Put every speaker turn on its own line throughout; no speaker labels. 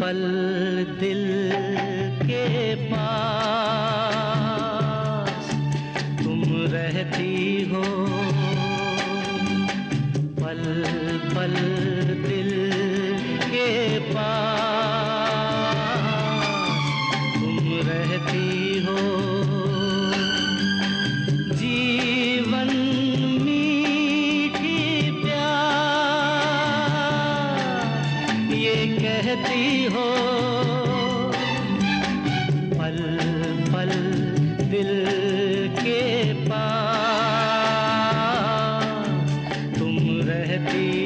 पल दिल के पास तुम रहती हो। पल पल कहती हो। पल पल दिल के पास तुम रहती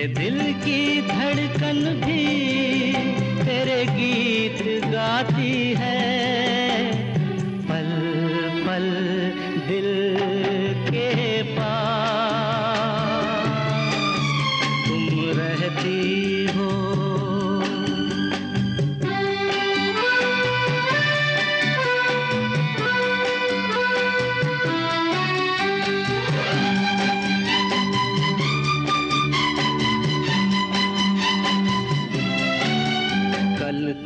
मेरे दिल की धड़कन भी तेरे गीत गाती है। पल पल दिल के पास तुम रहती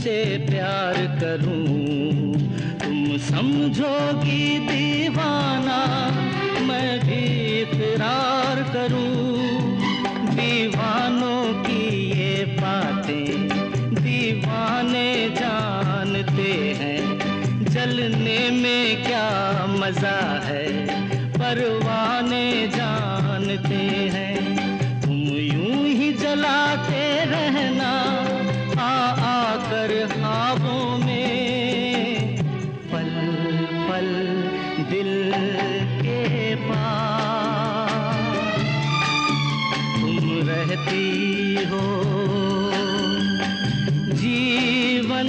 तुमसे प्यार करूँ। तुम समझोगी दीवाना, मैं भी इकरार करूँ। दीवानों की ये बातें दीवाने जानते हैं। जलने में क्या मज़ा है? परवाने पल पल दिल के तुम रहती हो जीवन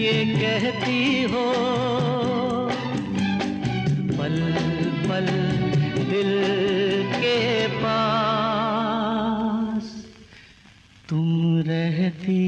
ये कहती हो पल पल तुम रहती